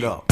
it up.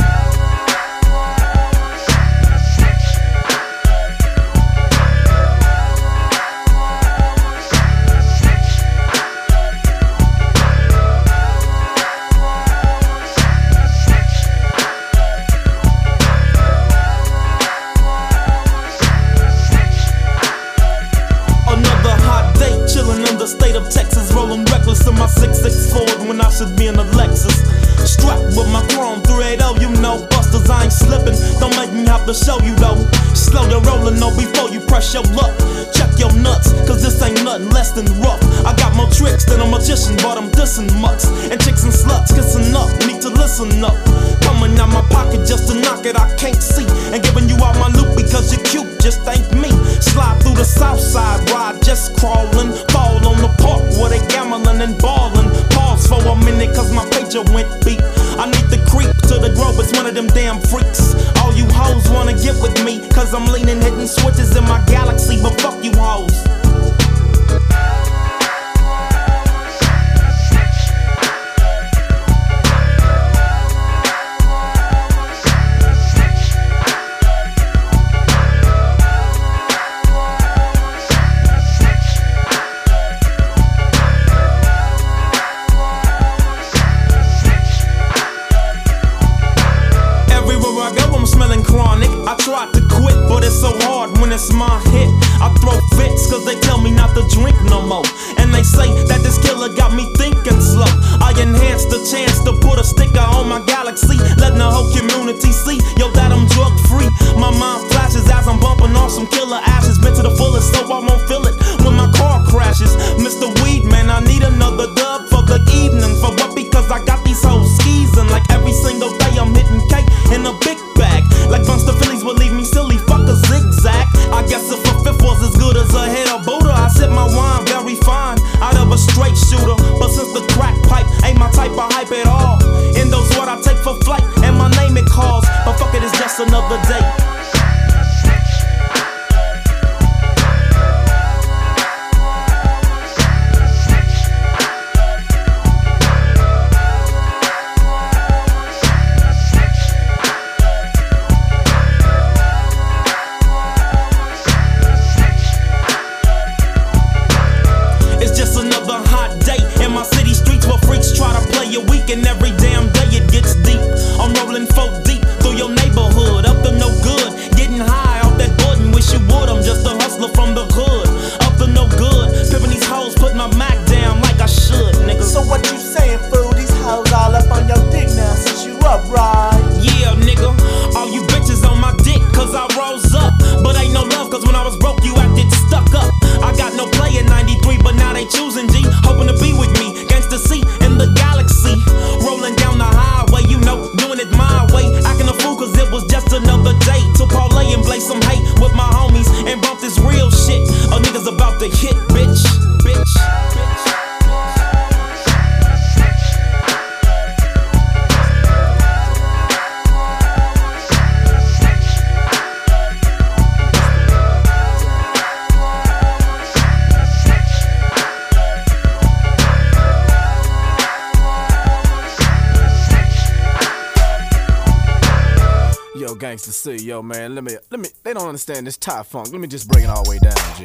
Yo, gangsta C, yo, man, let me, let me, they don't understand this Thai funk. Let me just bring it all the way down, G.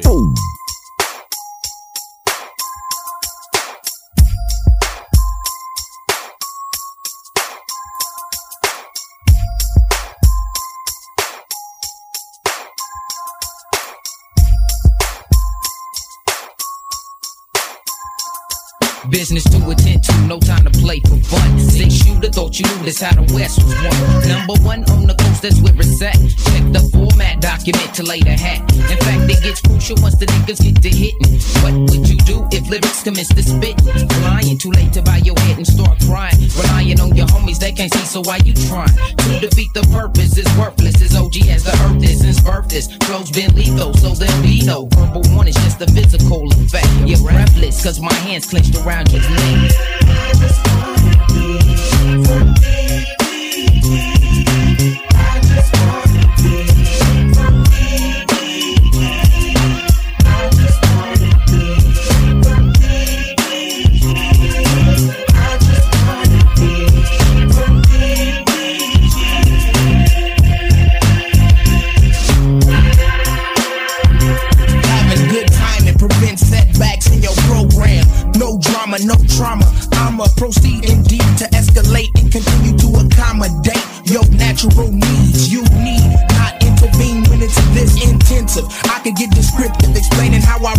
Business to attend to, no time to play for fun. Six shooter, thought you knew this how the West was won. Number one on the coast, that's where it's at. Check the format document to lay the hat. In fact, it gets crucial once the niggas get to hitting. What would you do if lyrics commence to spit? Lying, too late to buy your head and start crying. Relying on your homies, they can't see, so why you trying? To defeat the purpose is worthless. As OG as the earth is, since birth is. Flow's been lethal, so there'll be no verbal one, it's just a physical effect. You're breathless, cause my hands clenched around around his neck.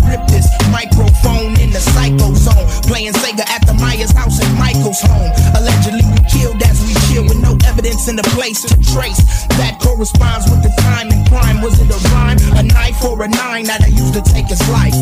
Rip this microphone in the psycho zone. Playing Sega at the Myers house and Michael's home. Allegedly, we killed as we chill with no evidence in the place to trace. That corresponds with the time and crime. Was it a rhyme, a knife, or a nine that I used to take his life?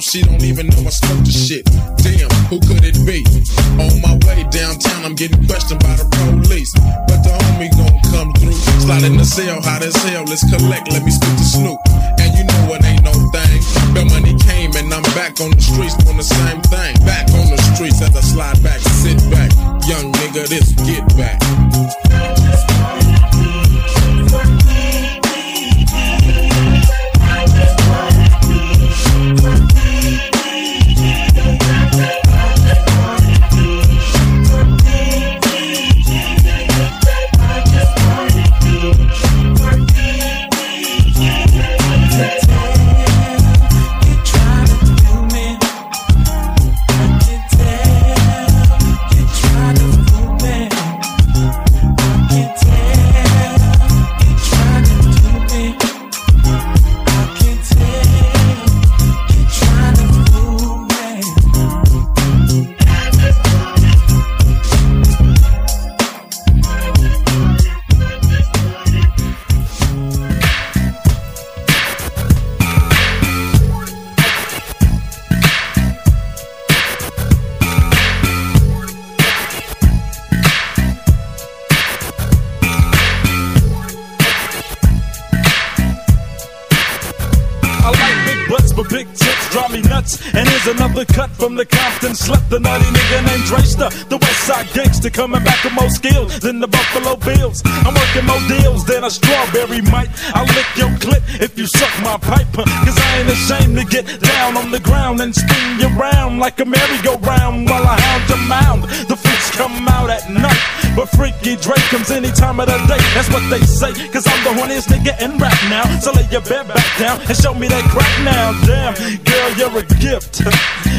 She don't even know I smoked the shit. Damn, who could it be? On my way downtown, I'm getting questioned by the police. But the homie gon' come through. Slide in the cell, hot as hell. Let's collect, let me speak to Snoop. Than the Buffalo Bills. I'm working more deals than a strawberry might. I'll lick your clip if you suck my pipe. Cause I ain't ashamed to get down on the ground and spin you round like a merry-go-round while I hound your mound. The freaks come out at night. But Freaky Drake comes any time of the day. That's what they say. Cause the horniest nigga in rap now. So lay your bed back down and show me that crack now. Damn, girl, you're a gift.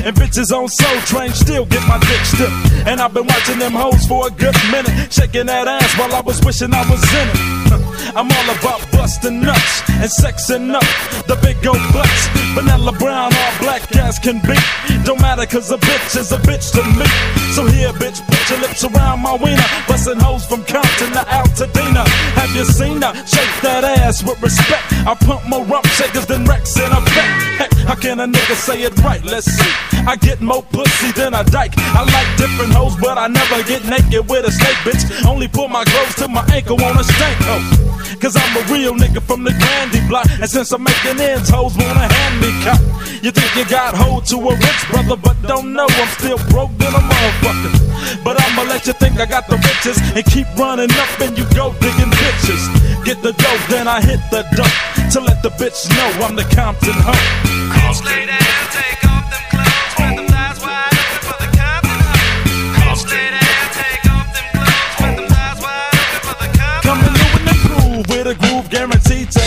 And bitches on Soul Train still get my dick stiff. And I've been watching them hoes for a good minute. Shaking that ass while I was wishing I was in it. I'm all about busting nuts and sexing up the big old butts. Vanilla brown, all black ass can be. Don't matter cause a bitch is a bitch to me. So here, bitch, put your lips around my wiener. Busting hoes from Compton to Altadena. Have you seen her? Shake that ass with respect. I pump more rump shakers than Wreckx-N-Effect. Heck, how can a nigga say it right? Let's see. I get more pussy than a dyke. I like different hoes, but I never get naked with a snake, bitch. Only pull my clothes to my ankle on a stank hoe. Cause I'm a real nigga from the Grandy block. And since I'm making ends, hoes wanna hand me cop. You think you got hold to a rich brother, but don't know I'm still broke than a motherfucker. But I'ma let you think I got the riches and keep running up and you go digging bitches. Get the dope, then I hit the dope to let the bitch know I'm the Compton hoe. Lay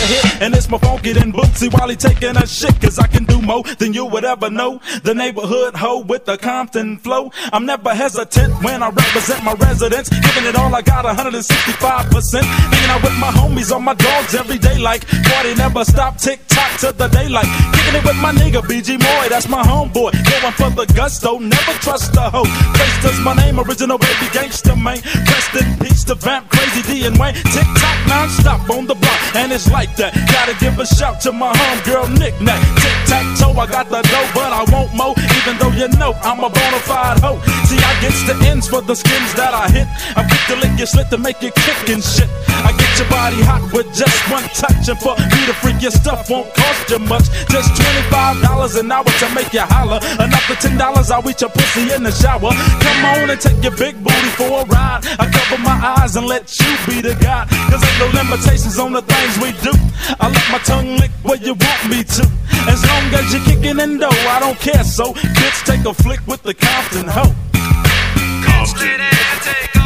hit. And it's my funky than Bootsy while he taking a shit. Cause I can do more than you would ever know. The neighborhood hoe with the Compton flow. I'm never hesitant when I represent my residents. Giving it all I got 165%. Hanging out with my homies on my dogs every day like party never stop. Tick tock to the daylight. Kicking it with my nigga BG Moy, that's my homeboy. Going for the gusto, never trust a hoe. Face does my name, original baby gangster man. Rest in peace to Vamp, Crazy D and Wayne. Tick tock non-stop on the block, and it's like that. Gotta give a shout to my homegirl Nick Nack. Tic tac toe, I got the dough, but I won't mo. Even though you know I'm a bona fide hoe. See, I gets the ends for the skins that I hit. I'm quick to lick your slit to make you kick and shit. I get your body hot with just one touch, and for me to freak your stuff won't cost you much. Just $25 an hour to make you holler. Enough for $10, I'll eat your pussy in the shower. Come on and take your big booty for a ride. I cover eyes and let you be the guy. Cause ain't no limitations on the things we do. I let my tongue lick where you want me to. As long as you're kicking in dough, I don't care. So, bitch, take a flick with the Compton hoe. Lay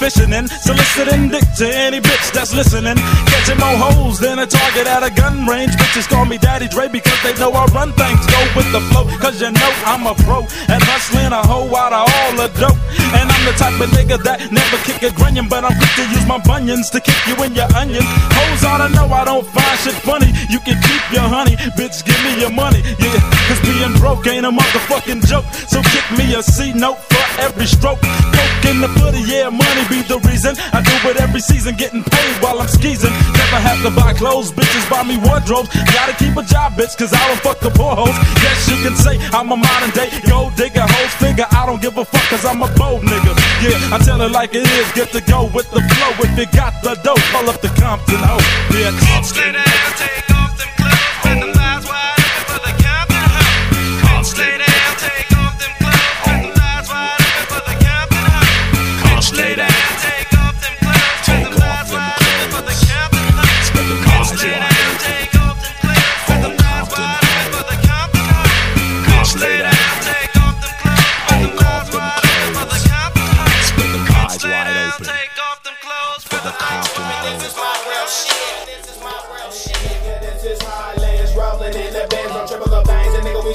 fishing in. Soliciting dick to any bitch that's listening. Catching more hoes than a target at a gun range. Bitches call me Daddy Dre because they know I run things. Go with the flow, cause you know I'm a pro. And hustling a hoe out of all the dope. And I'm the type of nigga that never kick a grunion. But I'm quick to use my bunions to kick you in your onion. Hoes oughta know I don't find shit funny. You can keep your honey, bitch, give me your money. Yeah, cause being broke ain't a motherfucking joke. So kick me a C note for every stroke. Coke in the footy, yeah, money be the reason. I do it every season, getting paid while I'm skeezing. Never have to buy clothes, bitches buy me wardrobes. Gotta keep a job, bitch, cause I don't fuck the poor hoes. Yes, you can say I'm a modern day gold digger, hoes figure. I don't give a fuck cause I'm a bold nigga. Yeah, I tell it like it is, get to go with the flow. If you got the dough, call up the Compton hoe, bitch. Lay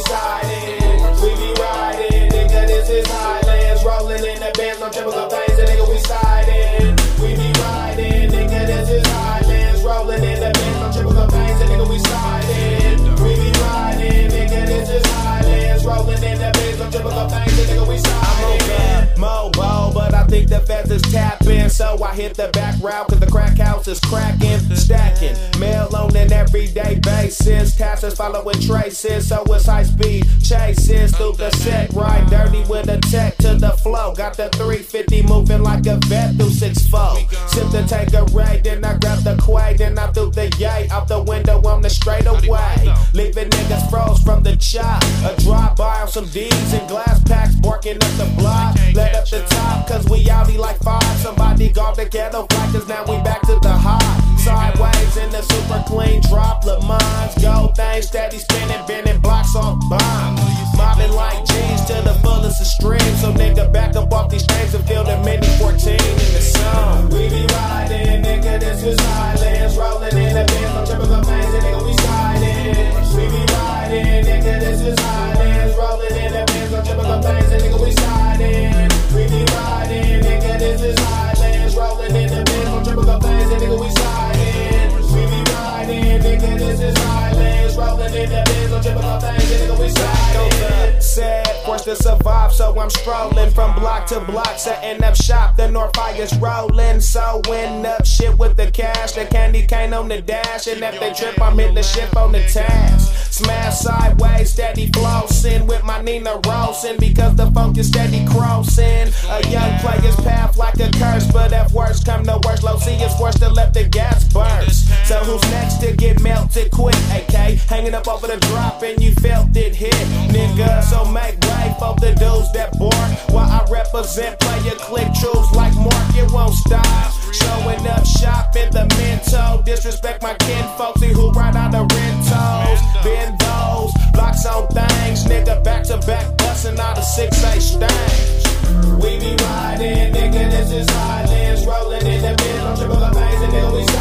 bangs, think the is tapping, so I hit the back route cause the crack house is cracking, stacking. Mail on an everyday basis, taxes following traces, so it's high speed chases through the set, right dirty with a tech to the flow. Got the 350 moving like a vet through 6-4. Sip to take a raid, then I grab the quay, then I threw the yay out the window on the straightaway. Leaving niggas froze from the chop. A drive by on some D's and glass packs, barking up the block. Let up the top, cause we outie like five. Somebody guard the ghetto cause now we back to the high. Sideways in the super clean drop, Le Mans. Go things steady spinning, bending blocks off bomb. Mobbing like G's to the fullest extreme. So nigga, back up off these things and feel the mini 14 in the sun. We be riding, nigga, this is Highlands. Rolling in the Benz, on triple the fans, and nigga, we sliding. We be riding, nigga, this is Highlands. Rolling in the Benz, on triple the fans, and nigga, we sliding. We be in the Benz, on triple the fans, nigga, we sliding. to survive, so I'm strolling from block to block, setting up shop. The North Fire's rolling, sewing up shit with the cash. The candy cane on the dash, and if they trip, I'm hitting the ship on the task. Smash sideways, steady flossing with my Nina Rosin because the funk is steady crossing. A young player's path like a curse, but if worse come to worse, low C is forced to let the gas burst. So who's next to get melted quick? AK hanging up over the drop and you felt it hit, nigga. So make way for the dudes that born while I represent player click truths like Mark. It won't stop. Showing up shop in the Minto. Disrespect my kin folks, see who ride out the rentals. Bend those blocks on things, nigga. Back to back, busting out a 6 8 stangs. We be riding, nigga. This is Highlands. Rolling in the on triple the and nigga, we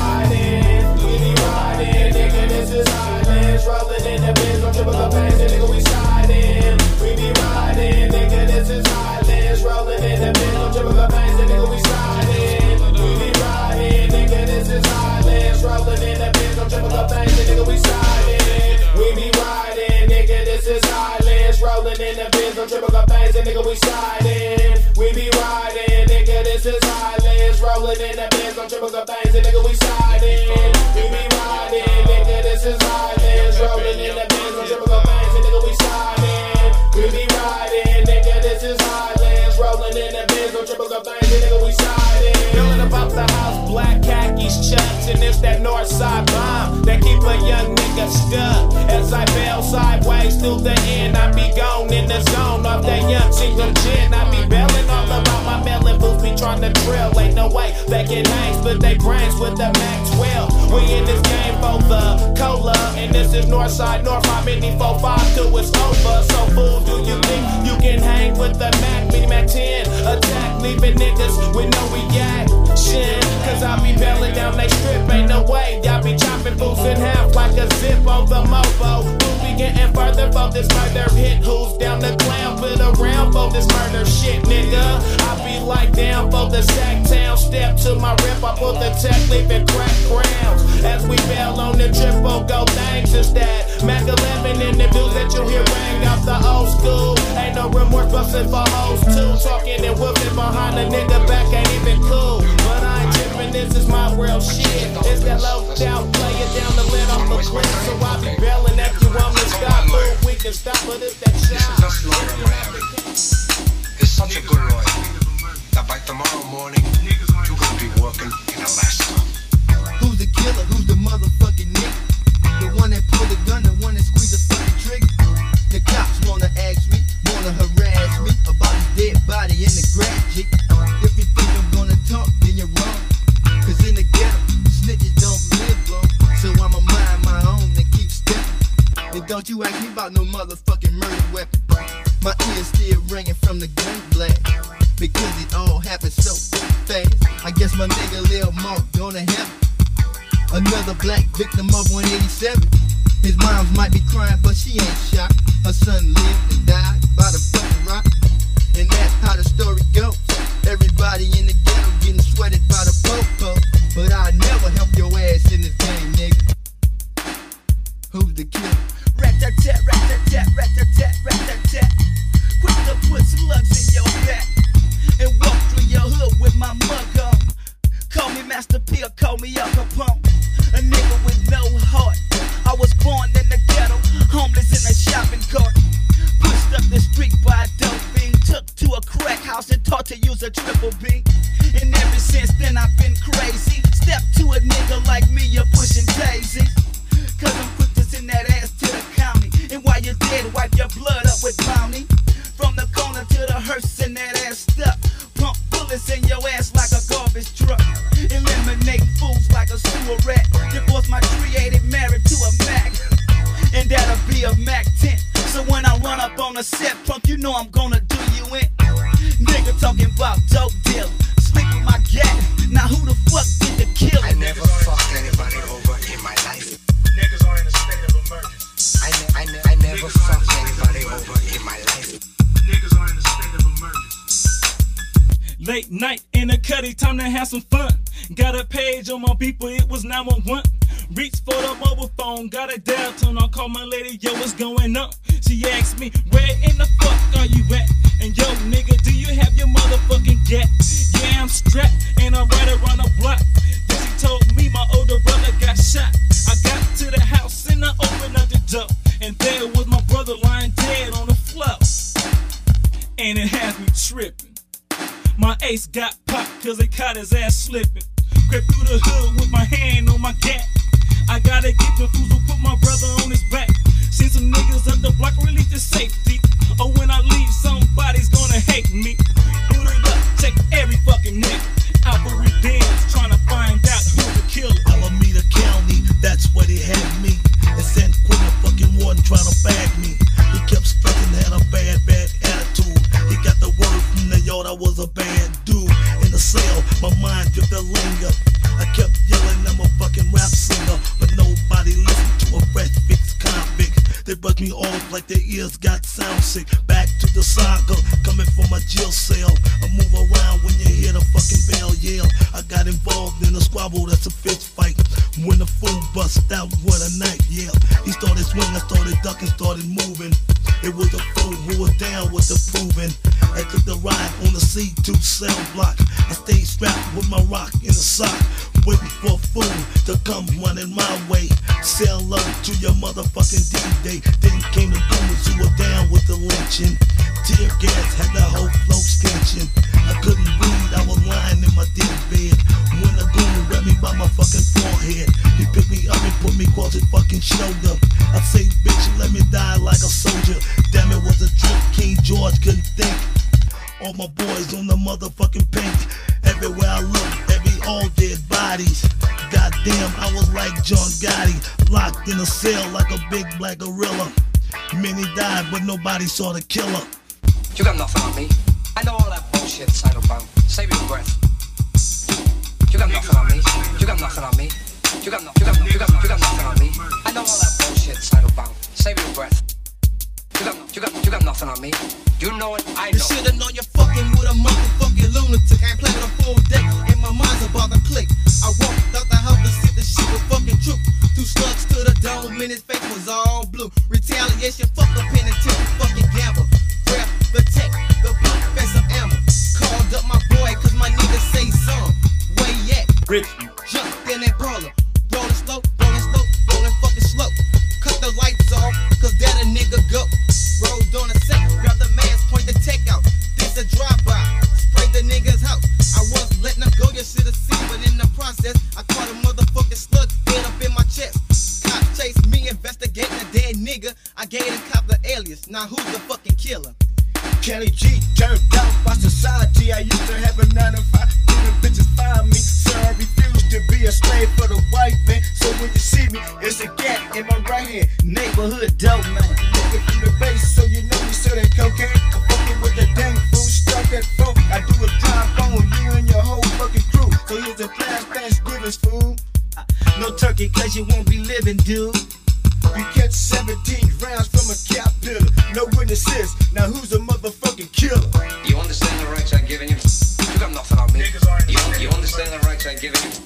Highlands. Rolling in the biz on triple the veins, and nigga, we sliding. We be riding, nigga. This is Highlands. Rolling in the biz on triple the veins, and nigga, we sliding. We be riding, nigga. This is Highlands. Rolling in the biz on triple the veins, and nigga, we sliding. We be riding, nigga. This is Highlands. Rolling in the biz on triple the veins, and nigga, we sliding. We be riding, nigga. This is Highlands. Rolling in the biz on triple the veins, and nigga, we sliding. And it's that north side bomb that keep a young nigga stuck. As I bail sideways through the end, I be gone in the zone off that young chicken gin. I be bailing all about my melon drill. Ain't no way they can hang, split they brains with the Mac 12. We in this game for the cola, and this is north side, north, my mini 4-5 till it's over. So fool, do you think you can hang with the Mac, mini Mac 10? Attack, leaving niggas with no reaction. Cause I be bailing down they strip, ain't no way. Y'all be chopping fools in half like a zip on the mofo. Getting further for this murder hit. Who's down the clown? Put around for this murder shit, nigga. I be like down for the sack town. Step to my rip, I put the tech leaving crack crowns. As we bail on the triple oh, go things is that Mac 11 in the dudes that you hear rang off the old school. Ain't no remorse busting for hoes too. Talking and whooping behind a nigga you know I'm gonna do you in. Nigga talking about dope deal. Sleep with my gat. Now who the fuck did the kill? I never fucked anybody over in my life. Niggas are in a state of emergency. I, ne- I, ne- I never fucked anybody over in my life. Niggas are in a state of emergency. Late night in the cutty, time to have some fun. Got a page on my people, it was 911. Running my way. Sell up to your motherfucking D-Day. Then came the goons who were down with the lynching. Tear gas had the whole flow stenching. I couldn't breathe, I was lying in my dead bed. When the goon grabbed me by my fucking forehead, he picked me up and put me across his fucking shoulder. I say, bitch, let me die like a soldier. Damn it was a trip, King George couldn't think. All my boys on the motherfucking paint. Everywhere I look, every all dead bodies. Goddamn, I was like John Gotti, locked in a cell like a big black gorilla. Many died, but nobody saw the killer. You got nothing on me. I know all that bullshit, Cyberpunk. Save your breath. You got nothing on me. You got nothing on me. You got you got nothing on me. I know all that bullshit, Cyberpunk. Save your breath. You got, you got, nothing on me. You know it. I know. You know. shoulda known you're fucking with a motherfucking lunatic. I played a full deck and my mind's about to click. I walked out the house to see the shit was fucking true. Two slugs to the dome and his face was all blue. Retaliation, fuck the penitentiary, fucking gamble. Grab the tech, the blunt, and some ammo. Called up my boy, cause my nigga say some. Where he at? Rich. Jumped in that brawler. Rolling slow, rolling slow, rolling fucking slow. Cut the lights off, cause that a nigga go. Rolled on a set, grab the mask, point the tech out. This a drive-by, spray the nigga's house. I was letting him go, you should've seen, but in the process, I caught a motherfucking slug dead up in my chest. Cop chased me, investigating a dead nigga. I gave the cop the alias. Now who's the fucking killer? Kenny G turned down by society. I used to have a nine to five. Even bitches find me. So a slave for the white man. So when you see me, it's a gap in my right hand. Neighborhood dope man. Nigga from the base, so you know me selling cocaine. I'm fucking with the dang fool, stuck at phone. I do a drive on you and your whole fucking crew. So here's a class Thanksgiving's fool. No turkey, cause you won't be living, dude. You catch 17 rounds from a cap caterpillar. No witnesses. Now who's a motherfucking killer? You understand the rights I'm giving you? You got nothing on me. You, you understand the rights I'm giving you?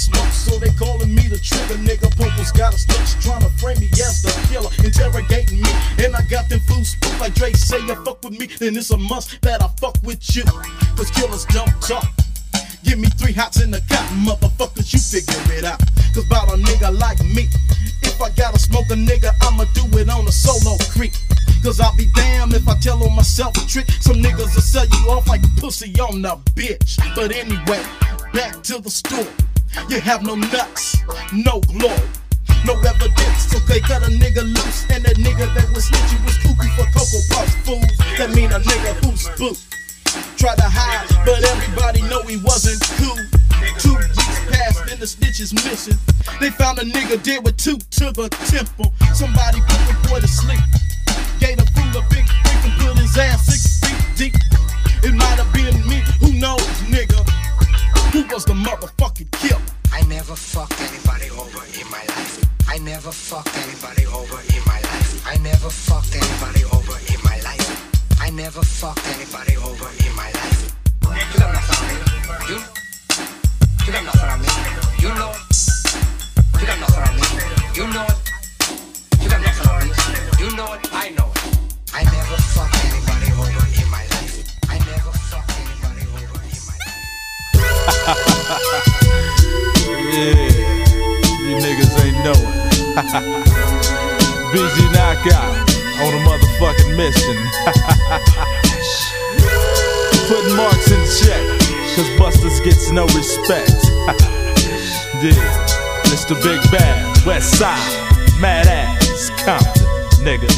Smoke, so they calling me the trigger nigga. Popo's got a snitch trying to frame me as the killer, interrogating me. And I got them fools spook like Drake say you fuck with me, then it's a must that I fuck with you. Cause killers don't talk. Give me three hots in the cotton, motherfuckers, you figure it out. Cause about a nigga like me, if I gotta smoke a nigga, I'ma do it on a solo creep. Cause I'll be damned if I tell on myself a trick. Some niggas will sell you off like pussy on a bitch. But anyway, back to the store. You have no nuts, no glory. No evidence, So they cut a nigga loose. And that nigga that was snitching was cuckoo for Cocoa Puffs, fools. That mean a nigga who's spooked. Try to hide, but everybody know he wasn't cool. Two weeks passed and the snitches missing. They found a nigga dead with two to the temple. Somebody put the boy to sleep. Gave the fool a big break and put his ass six feet deep. It might have been me, who knows, nigga? Who was the motherfucking killer? I never fucked anybody over in my life. I never fucked anybody over in my life. I never fucked anybody over in my life. I never fucked anybody over in my life. You got nothing on me. You, you got nothing on me. You know. You got nothing on me. You know it. You got nothing on me. You know it. I know it. I never fucked anybody over in my life. Yeah, you niggas ain't knowing. BG Knocc Out on a motherfucking mission. Putting marks in check, cause Busters gets no respect. yeah, it's the big bad, West Side, mad ass, Compton, nigga.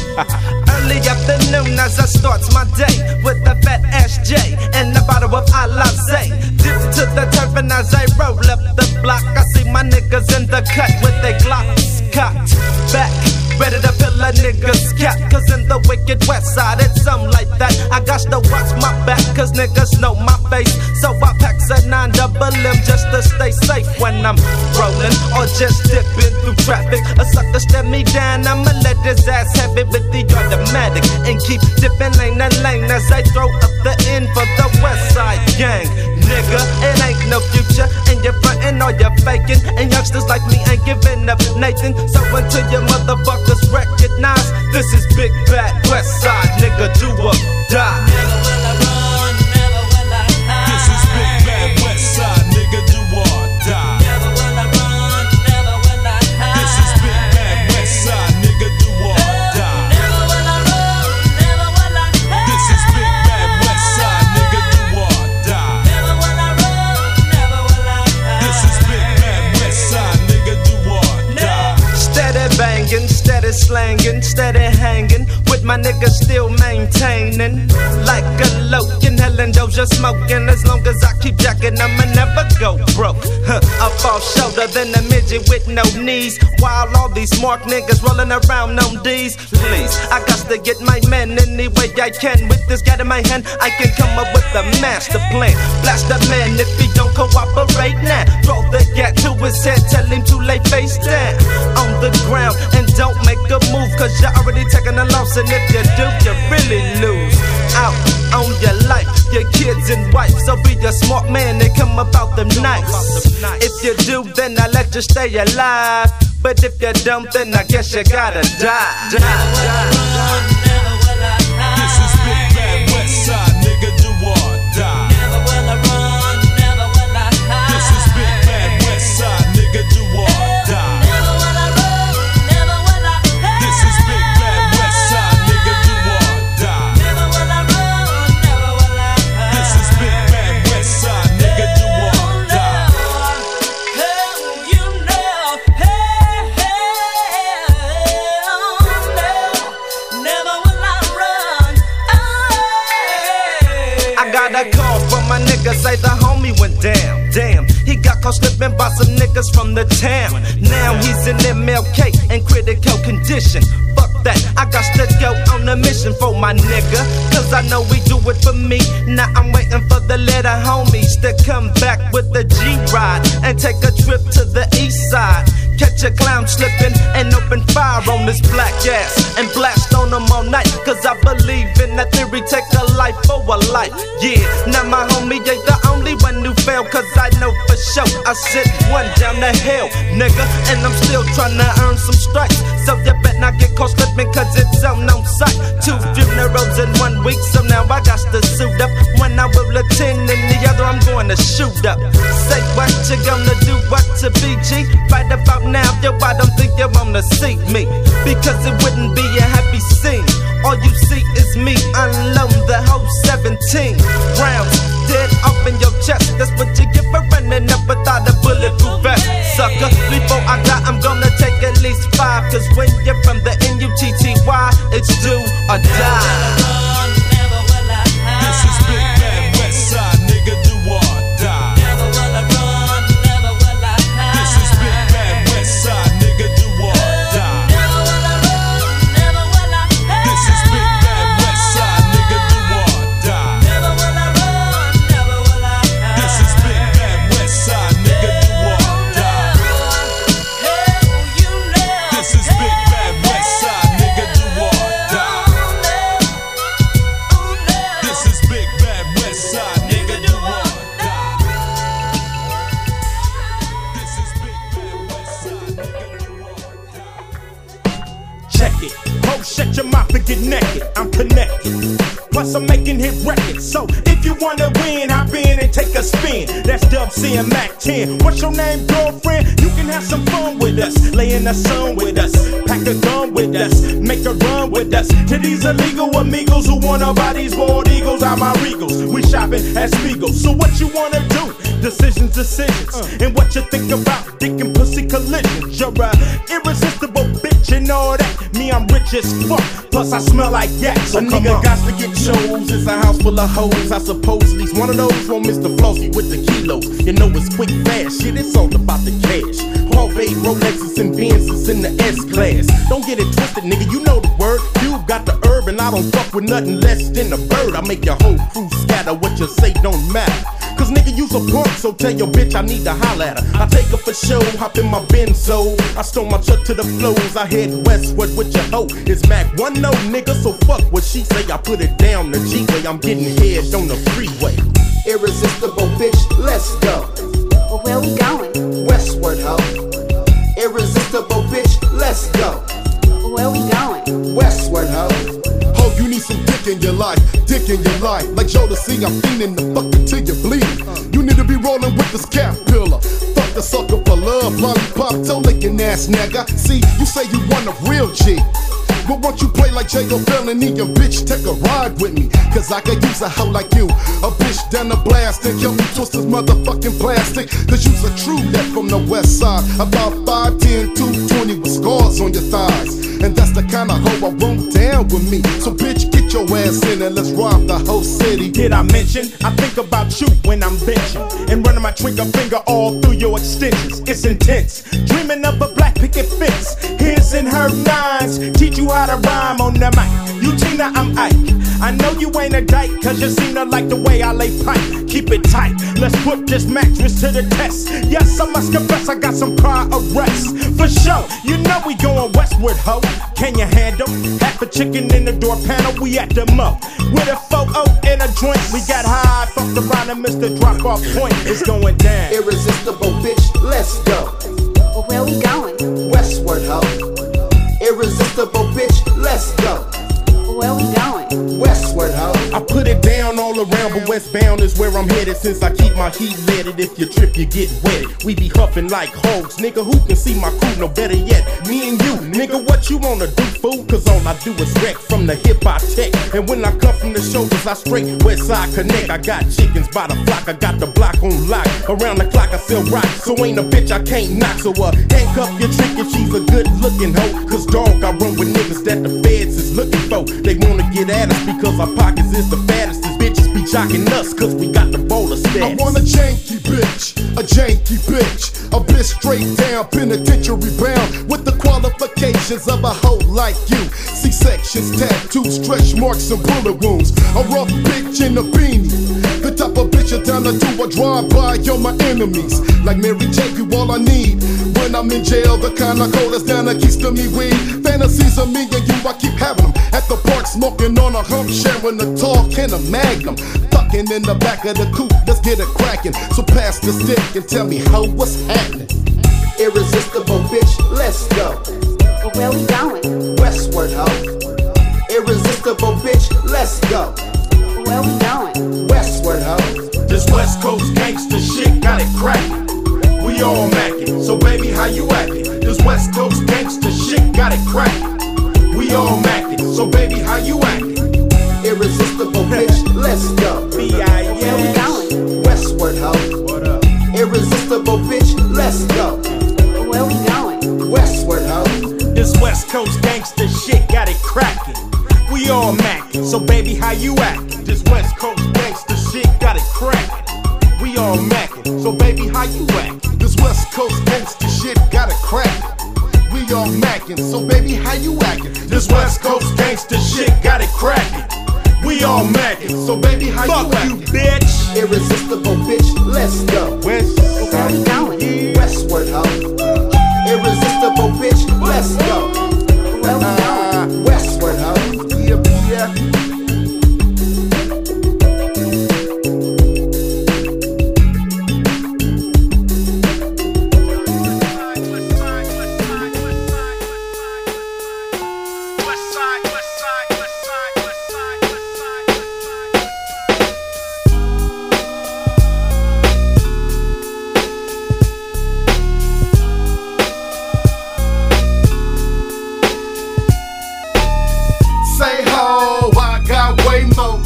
Early afternoon as I starts my day with a fat ass J and a bottle of Alizé. Dip to the turf and as I roll up the block, I see my niggas in the cut with their glocks cocked back. Ready to fill a nigga's cap, cause in the wicked west side it's something like that. I got to watch my back, cause niggas know my face. So I pack a 9 double M just to stay safe when I'm rolling or just dipping through traffic. A sucker step me down, I'ma let his ass have it with the automatic and keep dipping lane to lane as I throw up the end for the west side gang. Nigga, it ain't no future, and you're frontin' or you're faking. And youngsters like me ain't giving up, Nathan. So until your motherfuckers recognize, this is Big Bad West Side, nigga, do or die. Steady slanging, steady hanging. My niggas still maintaining. Like a Logan, Helen Doja smoking. As long as I keep jacking, I'ma never go broke. Huh, up off shoulder than a midget with no knees. While all these mark niggas rolling around on D's. Please, I got to get my man any way I can. With this gat in my hand, I can come up with a master plan. Blast the man if he don't cooperate now. Throw the gat to his head, tell him to lay face down on the ground and don't make a move. Cause you're already taking a loss, and if you do, you really lose. Out on your life, your kids and wife. So be a smart man and come about them nights. If you do, then I let you stay alive. But if you don't, then I guess you gotta die. die, die. Say the homie went down. Damn, he got caught slipping by some niggas from the town. Now he's in MLK in critical condition. Fuck that, I got to go on a mission for my nigga. Cause I know we do it for me. Now I'm waiting for the letter homies to come back with the G ride and take a trip to the east side. Catch a clown slipping and open fire on this black ass and blast on him all night. Cause I believe in that theory, take a life for a life. Yeah, now my homie ain't the only one who failed. Cause I know for sure I sit one down the hill, nigga. And I'm still trying to earn some stripes. So you bet not get caught slipping cause it's on sight. Two funerals in one week, so now I got to suit up. When I will attend in the other, I'm going to shoot up. Say what you gonna do, what to BG? Right about now, yo, I don't think you wanna see me. Because it wouldn't be a happy scene. All you see is me unload the whole 17 rounds. Dead up in your chest, that's what you get for running up without a bulletproof vest. Sucker, before I die, I'm gonna take at least five. Cause when you're from the N-U-T-T-Y, it's do or die. Name, girlfriend? You can have some fun with us. Lay in the sun with us. Pack a gun with us. Make a run with us. To these illegal amigos who wanna buy these bald eagles, I'm my regals. We shopping at Spiegel. So, what you wanna do? Decisions, decisions. And what you think about dick and pussy collisions. You're Me, I'm rich as fuck. Plus, I smell like yak. So, A nigga got to get chose. It's a house full of hoes. I suppose at least one of those won't miss the flossy with the kilos. You know it's quick, fast shit. It's all about the cash. Harvey, Rolexes, and Benzes in the S class. Don't get it twisted, nigga. You know the word. You got the herb, and I don't fuck with nothing less than a bird. I make your whole crew scatter. What you say don't matter. Cause nigga, you's a punk, so tell your bitch I need to holler at her. I take her for show, hop in my Benzo. I stole my truck to the flows, I head westward with your hoe. It's Mac 1 no nigga, so fuck what she say. I put it down the G-way, I'm getting head on the freeway. Irresistible bitch, let's go. Well, where we going? Westward, ho. Irresistible bitch, let's go. Where we going? Westward, ho. Ho, you need some dick in your life, in your life. Like see, I'm feeling the fuck until you bleed. You need to be rolling with this cat pillar. Fuck the sucker for love, lollipop, toe licking ass nigga. See, you say you want a real G. But won't you play like Jacob Felony and bitch take a ride with me? Cause I could use a hoe like you. A bitch down the blast and help me twist this motherfucking plastic. Cause you's a true left from the west side. About 5'10, 220 with scars on your thighs. And that's the kind of hoe I want down with me. So bitch, get your ass in and let's rob the whole city. Did I mention? I think about you when I'm benching and running my trigger finger all through your extensions. It's intense. Dreaming of a black picket fence. His and her nines teach you how to rhyme on the mic. You Tina, I'm Ike. I know you ain't a dyke, cause you seem to like the way I lay pipe. Keep it tight. Let's put this mattress to the test. Yes, I must confess, I got some prior arrests. For sure, you know we going westward, ho. Can you handle half a chicken in the door panel? We at the mo with a photo and a joint. We got high, fucked around and missed the drop off point. It's going down. Irresistible bitch, let's go. Well, where we going? Westward, ho. Irresistible bitch, let's go. Where we going? Westward, ho. I put it down all around, but westbound is where I'm headed. Since I keep my heat leaded, if you trip, you get wet. We be huffing like hogs, nigga. Who can see my crew? No better yet, me and you, nigga. What you wanna do, fool? Cause all I do is wreck from the hip I tech. And when I come from the shoulders, I straight west side connect. I got chickens by the flock, I got the block on lock. Around the clock, I sell rock, so ain't a bitch I can't knock. So uh, handcuff your chick if she's a good looking hoe. Cause dog, I run with niggas that the feds is looking for. They wanna get at us because our pockets is the fattest. These bitches be jocking us cause we got the bowler status. I want a janky bitch, a janky bitch, a bitch straight down, penitentiary bound, with the qualifications of a hoe like you. C-sections, tattoos, stretch marks, and bullet wounds. A rough bitch in a beanie. The type of bitch you're down to do a drive-by on my enemies. Like Mary J, you all I need. When I'm in jail, the kind of cold that's down keeps to me weed. Fantasies of me and you, I keep having them. At the park, smoking on a hump, sharing a talk and a magnum. Fucking in the back of the coupe, let's get it cracking. So pass the stick and tell me how what's happening. Irresistible bitch, let's go. Where we going? Westward, ho. Irresistible bitch, let's go. Where we going? Westward, ho. This West Coast gangster shit got it cracking. We all macking, so baby, how you acting? This West Coast gangster shit got it cracking. We all macking, so baby, how you acting? Irresistible bitch, let's go. Where we going? Westward, ho. Irresistible bitch, let's go. Where we going? Westward, ho. This West Coast gangster shit got it cracking. We all macking, so baby, how you acting? This West Coast gangster shit got it cracking. We all macking, so baby, how you acting? This West Coast gangster shit got it cracking. We all macking, so baby, how you acting? This West Coast gangster shit got it cracking. We all macking, so baby, how Fuck you acting? bitch? Irresistible bitch, let's go. West Where we going? Westward, ho. Irresistible bitch, let's go. Where we going? Westward, ho. Yeah, yeah.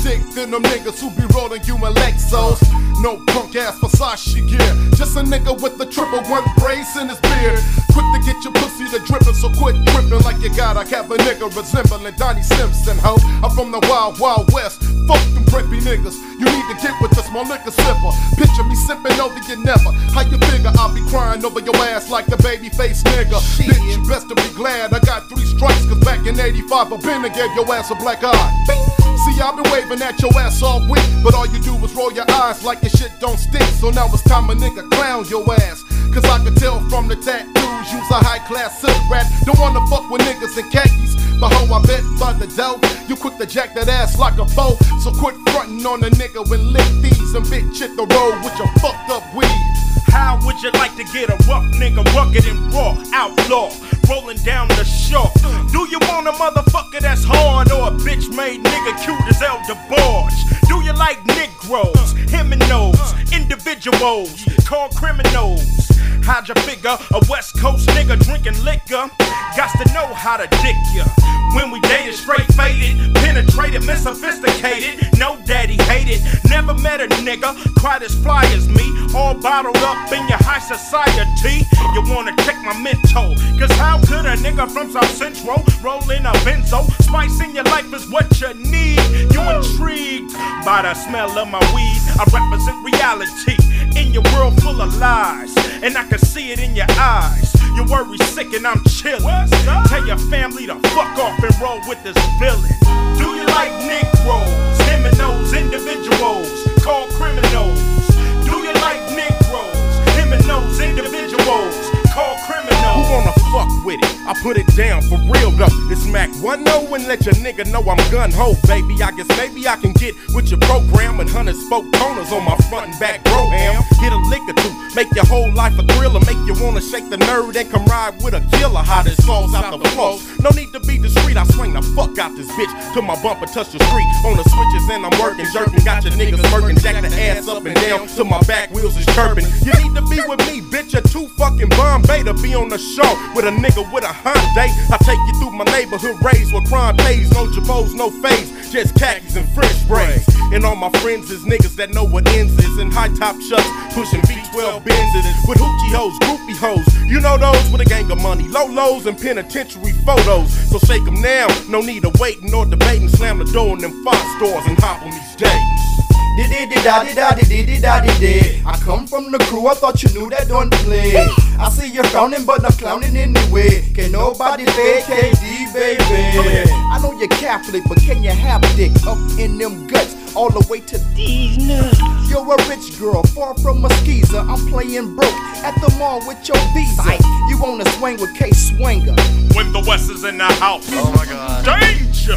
Than them niggas who be rolling human Lexus. No punk ass Versace gear. Just a nigga with a triple one brace in his beard. Quick to get your pussy to drippin', so quit gripping like you gotta have a nigga resembling Donnie Simpson, ho. I'm from the wild, wild west. Fuck them preppy niggas. You need to get with this, my liquor sipper. Picture me sipping over you never. How you figure I'll be crying over your ass like the baby face nigga? Bitch, you best to be glad I got three strikes, cause back in 85, a Bender gave your ass a black eye. Bing. See, I've been waving at your ass all week, but all you do is roll your eyes like your shit don't stink. So now it's time a nigga clown your ass. Cause I can tell from the tattoos, you's a high class silk rat. Don't wanna fuck with niggas in khakis. But ho, I bet by the dough, you quick to jack that ass like a bow. So quit frontin' on a nigga when lick these and bitch hit the road with your fucked up weed. How would you like to get a rough nigga rugged and raw, outlaw, rolling down the shore? Do you want a motherfucker that's hard or a bitch made nigga cute as El DeBarge? Do you like Negroes, him and those individuals called criminals? How'd you figure a West Coast nigga drinking liquor? Got to know how to dick ya. When we dated, straight faded, penetrated, unsophisticated, no daddy hated. Never met a nigga quite as fly as me, all bottled up in your high society. You wanna check my mental? Cause how could a nigga from South Central roll in a benzo? Spice in your life is what you need. You intrigued by the smell of my weed. I represent reality in your world full of lies, and I can see it in your eyes. You worry sick and I'm chillin'. Tell your family to fuck off and roll with this villain. Do you like Negroes? Him and those individuals called criminals. Do you like Negroes? Him and those individuals called criminals. Who wanna fuck with it? I put it down for real though. 1 0 and let your nigga know I'm gun ho, baby. I guess maybe I can get with your program and hundred spoke toners on my front and back program. Get a lick or two, make your whole life a thriller, make you wanna shake the nerd and come ride with a killer. How this falls out the flow. No need to be discreet, I swing the fuck out this bitch till my bumper touch the street. On the switches and I'm working, jerking, got your niggas smirking, jack the ass up and down till my back wheels is chirping. You need to be with me, bitch. You're too fucking Bombay to be on the show with a nigga with a Hyundai. I take you through my neighborhood raised where crime pays, no jabos, no phase, just khakis and French braids. And all my friends is niggas that know what ends is in high top chucks, pushing V12 Benzes with hoochie hoes, groupie hoes. You know those with a gang of money, low lows and penitentiary photos. So shake 'em now, no need of waiting or debating. Slam the door in them five stores and hop on these dates. Diddy daddy daddy daddy. I come from the crew, I thought you knew that don't play. I see you frowning, but I'm clowning anyway. Can nobody fake KD, baby? I know you're Catholic, but can you have dick up in them guts? All the way to these nuts. You're a rich girl, far from a skeezer. I'm playing broke at the mall with your visa. You wanna swing with K Swinger. When the West is in the house. Oh my god. Danger!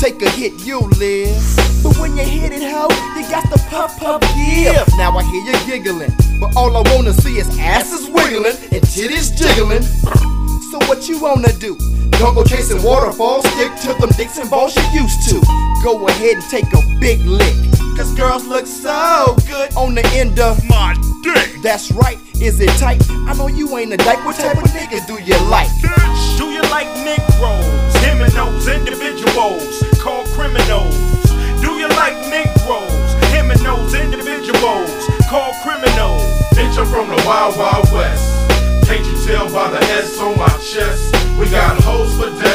Take a hit, you live. But when you hit it, ho, you got the puff puff give. Now I hear you giggling, but all I wanna see is asses wiggling and titties jiggling. So what you wanna do? Don't go chasing waterfalls, stick to them dicks and balls you used to. Go ahead and take a big lick. Cause girls look so good on the end of my dick. That's right, is it tight? I know you ain't a dyke. What type of nigga do you like? Do you like Negroes? Him and those individuals called criminals. Do you like Negroes? Him and those individuals called criminals. Bitch, I'm from the Wild Wild West. Can't you tell by the S on my chest? We got hoes for days,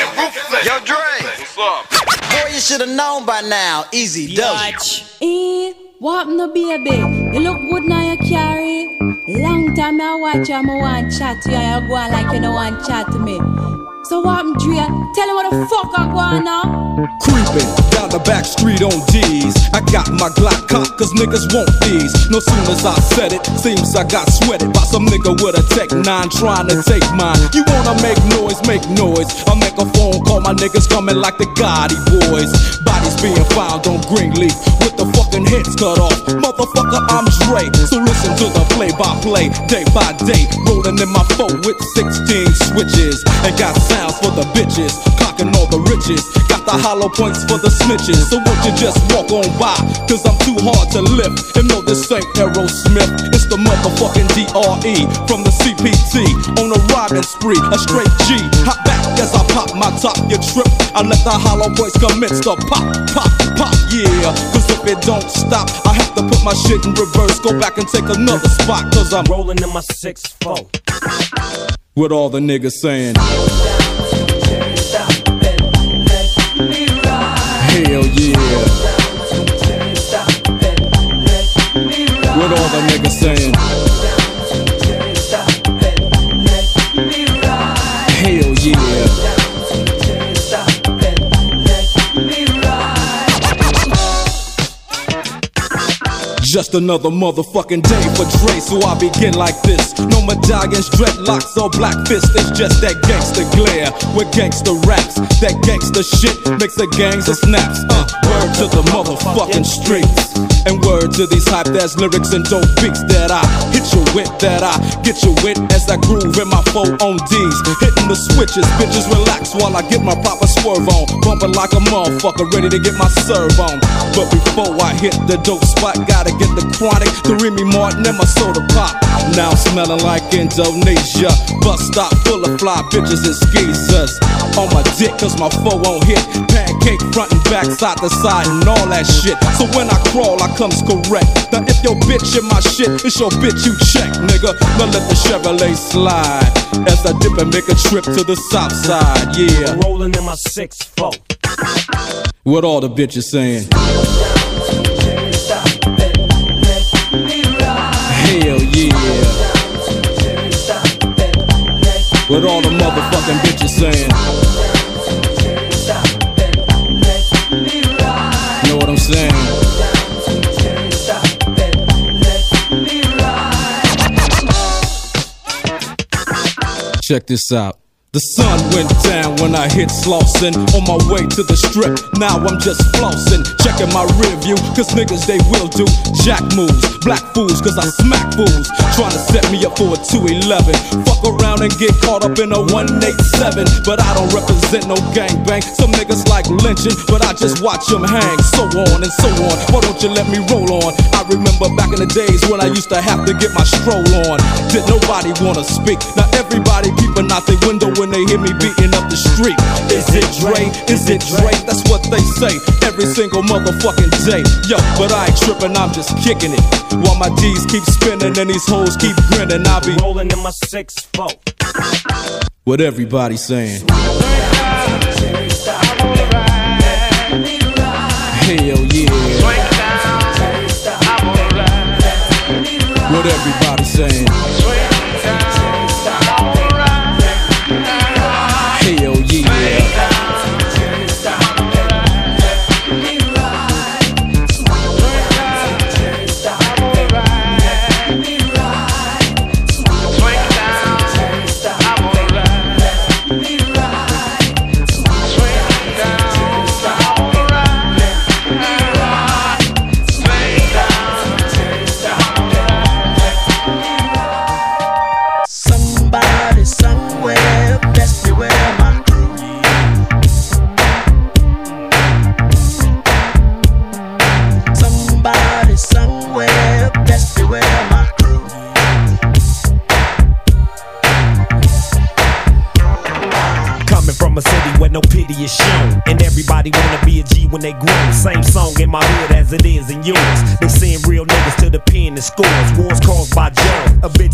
and ruthless. Yo, Dre. What's up? Boy, you should have known by now. Easy W. E, what no baby? You look good now, you carry. Long time I watch you, I want chat to you. I go like you don't want chat to me. So I'm Drea? Tell him what the fuck I going on. Creeping down the back street on D's. I got my Glock cock, cause niggas want these. No sooner as I said it, seems I got sweated by some nigga with a Tech 9 trying to take mine. You wanna make noise, make noise. I make a phone call, my niggas coming like the Gotti boys. Bodies being found on Greenleaf with the fucking heads cut off. Motherfucker, I'm Dre. So listen to the play by play, day by day. Rolling in my phone with 16 switches and got pounds for the bitches, cocking all the riches. Got the hollow points for the snitches. So won't you just walk on by? Cause I'm too hard to lift. And no, this ain't Aerosmith. It's the motherfucking DRE from the CPT. On a riding spree, a straight G. Hop back as I pop my top, you trip. I let the hollow points commence to pop, pop, pop, yeah. Cause if it don't stop, I have to put my shit in reverse. Go back and take another spot, cause I'm rolling in my 6 4 with all the niggas saying. Hell yeah. All the niggas saying? Just another motherfucking day for Dre, so I begin like this. No medallions, dreadlocks, or black fists. It's just that gangster glare with gangster raps. That gangster shit makes the gangs of snaps. Uh, word to the motherfucking streets. And word to these hype ass lyrics and dope beats that I hit you with, that I get you with as I groove in my four on D's. Hitting the switches, bitches relax while I get my proper swerve on. Bumping like a motherfucker, ready to get my serve on. But before I hit the dope spot, gotta get the chronic, the Remy Martin, and my soda pop. Now smelling like Indonesia. Bus stop full of fly bitches and skeezers. On my dick, cause my foe won't hit. Pancake front and back, side to side, and all that shit. So when I crawl, I comes correct. Now if your bitch in my shit, it's your bitch you check, nigga. Now let the Chevrolet slide as I dip and make a trip to the south side, yeah. Rolling in my six four. What all the bitches saying? Hell yeah. What all the motherfucking bitches saying? Check this out. The sun went down when I hit Slauson on my way to the strip. Now I'm just flossing, checking my rear view, cause niggas they will do jack moves, black fools, cause I smack fools, trying to set me up for a 211. Fuck around and get caught up in a 187, but I don't represent no gangbang. Some niggas like lynching, but I just watch them hang, so on and so on. Why don't you let me roll on? I remember back in the days when I used to have to get my stroll on. Did nobody wanna speak? Now everybody peeping out the window when they hear me beating up the street. Is it Dre? Is it Dre? That's what they say every single motherfucking day. Yo, but I ain't tripping, I'm just kicking it. While my D's keep spinning and these hoes keep grinning, I'll be rolling in my six four. What everybody saying. Hell yeah. What everybody saying.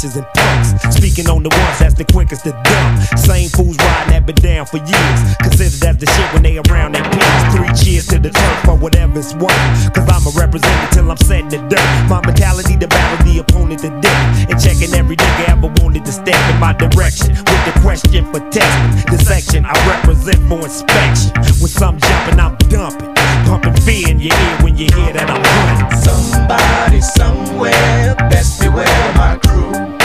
Bitches and punks. Speaking on the ones that's the quickest to dump. Same fools riding that been down for years. Considered as the shit when they around their peers. Three cheers to the turf for whatever it's worth. Cause I'm a representative till I'm setting the dirt. My mentality to battle the opponent to death. And checking every nigga ever wanted to step in my direction. With the question for testing. The section I represent for inspection. When some jumping, I'm dumping. Pumping fear in your ear when you hear that I'm running. Somebody somewhere best beware my crew.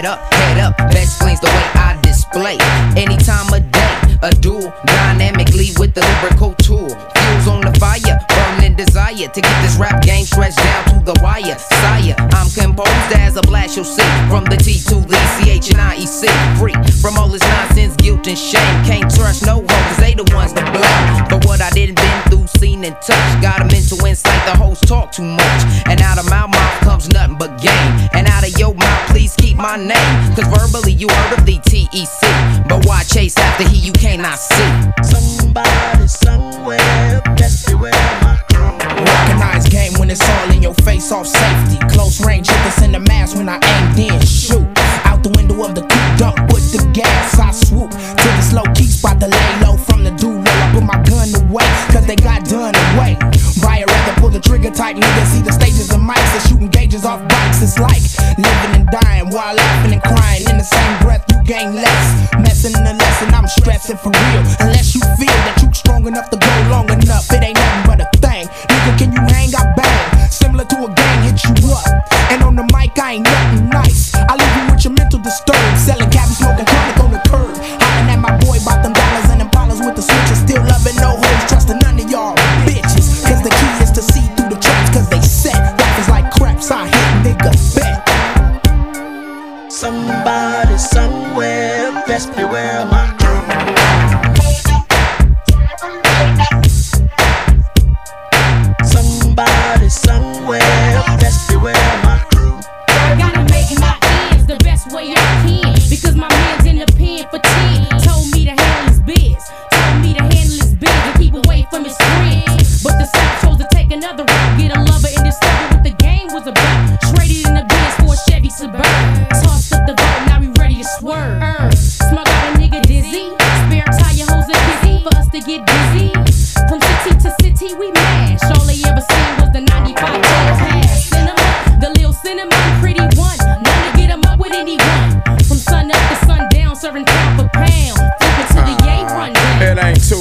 I'm up, head up. Best explains the way I display. Any time of day, a duel dynamically with the lyrical tool. Fuels on the fire, burning desire to get this rap game stretched down to the wire. Sire, I'm composed as a blast you'll see. From the T to the CH and IEC. Free from all this nonsense, guilt and shame. Can't trust no one, cause they the ones to blame. For what I didn't been through, seen and touched. Got a mental insight, the hoes talk too much. And out of my mouth comes nothing but game. And out of your mouth, please keep my name. Cause verbally you heard of the TEC. But why chase after he you cannot see? Somebody somewhere best beware my crew. Recognize game when it's all in your face off safety. Close range hitters in the mask when I aim then shoot. Out the window of the coupe, dump with the gas. I swoop to the slow key spot to lay low from the do I put my gun away, cause they got done away. Buyer rather pull the trigger type niggas. See the stages of mics and shooting gauges off bikes. It's like living and dying while laughing and crying. In the same breath, you gain less. Messing in the lesson, I'm stressing for real. Unless you feel that you strong enough to go long enough, it ain't nothing but a thing. Nigga, can you hang? I bang. Similar to a gang, hit you up. And on the mic, I ain't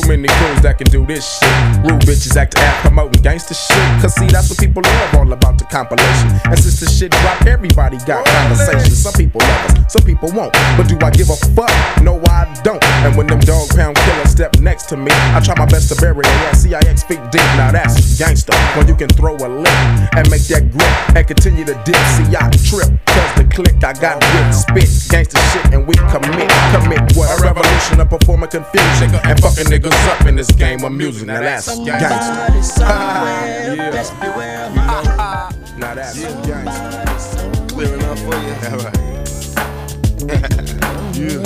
many crews that can do this shit. Rude bitches act to act promoting gangster shit. Cause see, that's what people love all about the compilation. And since the shit drop, everybody got conversations. Some people love us, some people won't. But do I give a fuck? No, I don't. And when them dog pound killers step next to me, I try my best to bury their ass. CIX feet deep, now that's gangster. When you can throw a lick and make that grip and continue to dip. See, I trip. Cause the click, I got good spit. Gangster shit, and we commit. Commit what? A revolution of performing confusion. And fucking niggas up in this game of music. Now that's gangster. yeah. Best beware of Now that's gangster. Clearing up for you.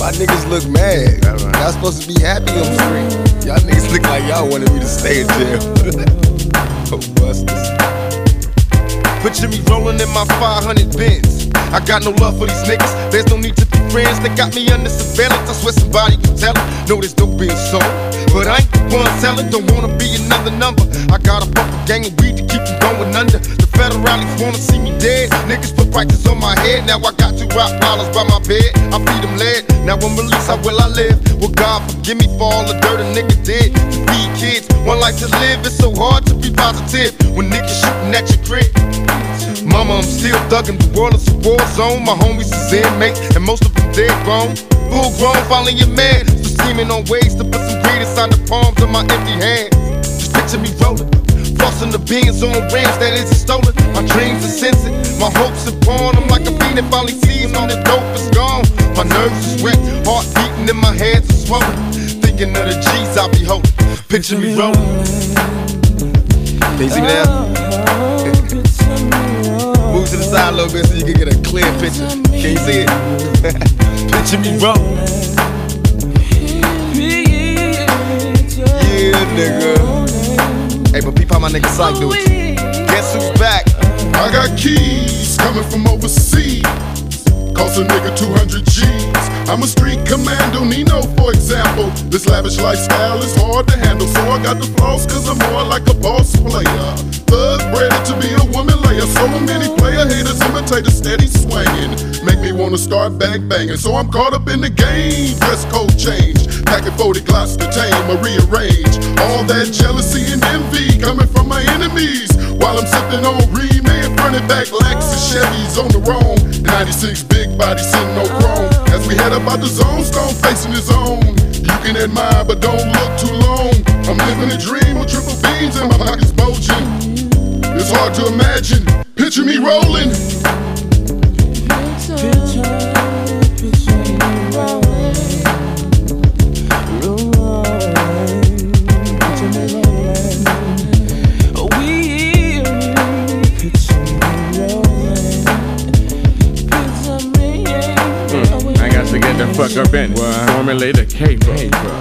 My niggas look mad. Y'all supposed to be happy on screen. Y'all niggas look like y'all wanted me to stay in jail. oh, busters. Picture me rolling in my 500 Benz. I got no love for these niggas. There's no need to be friends. They got me under surveillance. I swear somebody can tell them. No, there's no being sold. But I ain't the one selling. Don't wanna be another number. I got a fucking gang of weed to keep them going under. The federalists wanna see me dead. Niggas put prices on my head. Now I got two rock dollars by my bed. I feed them lead. Now when released, how will I live? Will God forgive me for all the dirt a nigga did? To feed kids, one life to live. It's so hard to be positive when niggas shooting at your crib. Mama, I'm still thuggin'. The world is a war zone. My homies is inmates, and most of them dead grown. Full grown, finally you're mad. So scheming on ways to put some greed inside the palms of my empty hands. Just picture me rolling. Flossing the beans on rims that isn't stolen. My dreams are censored. My hopes are born. I'm like a fiend that finally sees all the dope is gone. My nerves is wrecked. Heart beating in my hands are swollen. Thinking of the G's I be holding. Picture me rolling. Me now? Side a little bit so you can get a clear picture. Can you see it? picture me rolling. Yeah, nigga. Hey, but peep how my nigga Syke do it. Guess who's back? I got keys coming from overseas. Cost a nigga 200 G's. I'm a street commando, Nino, for example. This lavish lifestyle is hard to handle, so I got the flaws, cause I'm more like a boss player. Thug bred to be a woman layer. So many player haters imitate a steady swinging. Make me wanna start bang banging, so I'm caught up in the game. Dress code change, packing 40 glocks to tame or rearrange. All that jealousy and envy coming from my enemies. While I'm sipping on remade, running back Lexus Chevys on the roam. 96 big body sitting no chrome. As we head up out the zone, stone facing his own. You can admire, but don't look too long. I'm living a dream with triple beams and my pockets bulging. It's hard to imagine. Picture me rolling. I fuck up in it. Formulate a caper.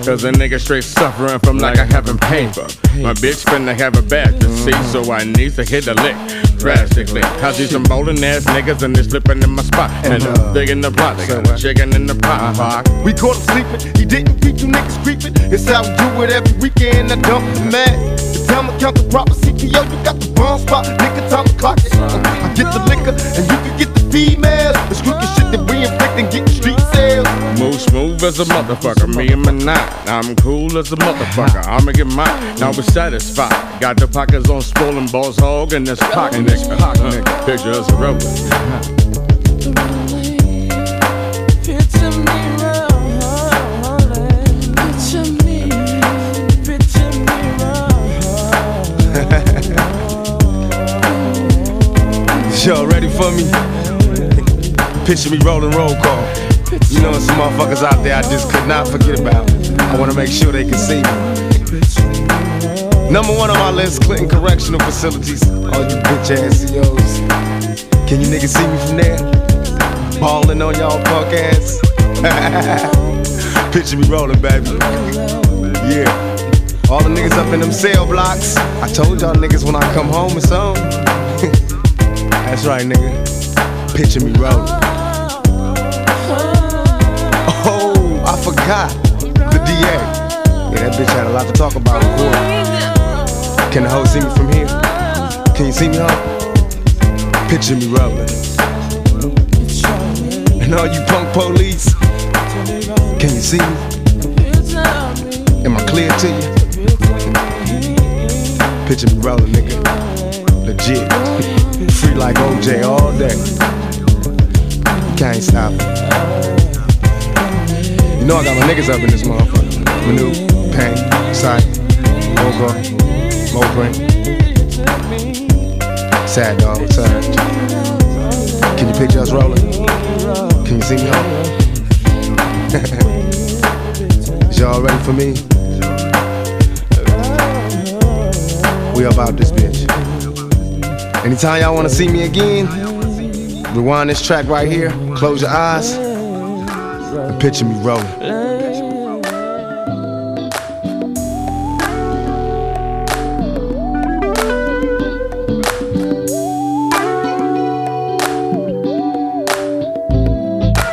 Cause a nigga straight suffering from like I haven't paid for. My bitch finna have a bad to see, so I need to hit a lick. Drastically. I see some bowling ass niggas and they slipping in my spot. And I'm uh, digging the plot. They got a chicken in the pot. Uh-huh. Fuck. We caught him sleeping. He didn't keep you niggas creeping. It's how we do it every weekend. I dump the man. The time to count the proper CPO. You got the bomb spot. Nigga, time to clock it. I get the liquor and you can get the females. The crooked shit that we inflict and get street sales. Move smooth as a motherfucker, me and my nine. I'm cool as a motherfucker, I'ma get mine. Now we're satisfied. Got the pockets on swollen balls hog and this pocket nigga. Uh, picture us a rover. Y'all ready for me? Picture me rolling roll call. You know, some motherfuckers out there I just could not forget about. I wanna make sure they can see me. Number one on my list, Clinton Correctional Facilities. All you bitch ass CEOs. Can you niggas see me from there? Ballin' on y'all punk ass. Picture me rolling, baby. Yeah. All the niggas up in them cell blocks. I told y'all niggas when I come home it's on. That's right, nigga. Picture me rolling. I forgot. The DA. Yeah, that bitch had a lot to talk about. Can the hoe see me from here? Can you see me, hoe? Picture me rolling. And all you punk police, Can you see me? Am I clear to you? Picture me rolling, nigga. Legit. Free like OJ all day. Can't stop it. Know I got my niggas up in this motherfucker. Manu, Pain, Sight, Mogo, Mobrin. Sad dog, returned. Can you picture us rolling? Can you see me? Is y'all ready for me? We about this bitch. Anytime y'all wanna see me again, rewind this track right here, close your eyes, picture me rolling.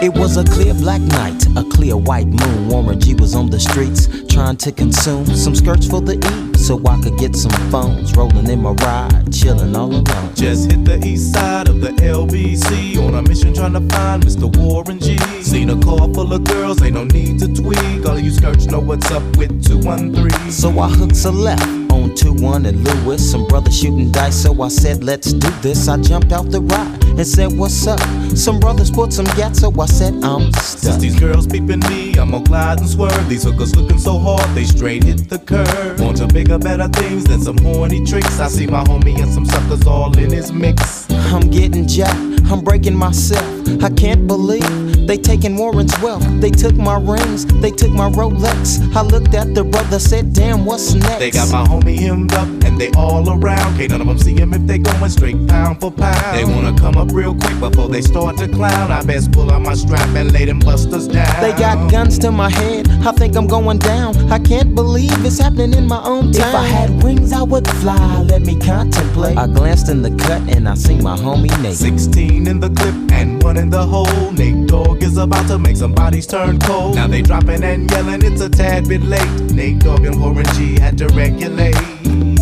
It was a clear black night, clear white moon. Warren G was on the streets trying to consume some skirts for the E so I could get some phones. Rolling in my ride, chilling all alone. Just hit the east side of the LBC on a mission trying to find Mr. Warren G. Seen a car full of girls, ain't no need to tweak. All of you skirts know what's up with 213. So I hooked a left on 2 1 and Lewis. Some brothers shooting dice, so I said, let's do this. I jumped out the ride and said, what's up? Some brothers put some gas, so I said, I'm stuck. Since these girls peeping me, I'm gonna glide and swerve. These hookers looking so hard, they straight hit the curve. Want to bigger, better things than some horny tricks. I see my homie and some suckers all in his mix. I'm getting jacked, I'm breaking myself. I can't believe they taking Warren's wealth. They took my rings, they took my Rolex. I looked at the brother, said, damn, what's next? They got my homie hemmed up and they all around. Can't none of them see him if they going straight pound for pound. They wanna come up real quick before they start to clown. I best pull out my strap and lay them busters down. They got guns to my head, I think I'm going down. I can't believe it's happening in my own town. If I had wings, I would fly, let me contemplate. I glanced in the cut and I seen my homie Nate. 16 in the clip and one in the hole. Nate Dogg is about to make some bodies turn cold. Now they dropping and yelling, it's a tad bit late. Nate Dogg and Warren G had to regulate. You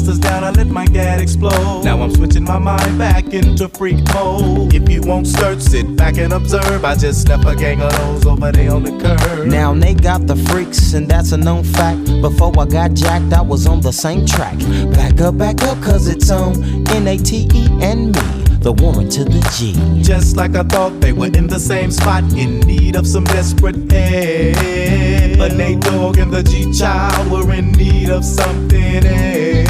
busters down, I let my gat explode. Now I'm switching my mind back into freak mode. If you won't search, sit back and observe. I just left a gang of those over there on the curb. Now they got the freaks, and that's a known fact. Before I got jacked, I was on the same track. Back up, back up, cause it's on N A T E and me, the Warren to the G. Just like I thought they were in the same spot, in need of some desperate help. But Nate Dogg and the G Child were in need of something else.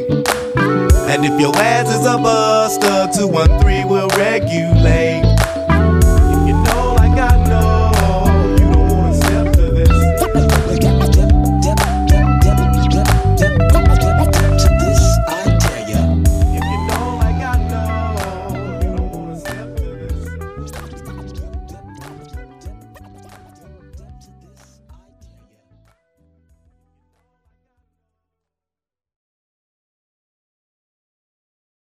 And if your ass is a buster, 213 will regulate.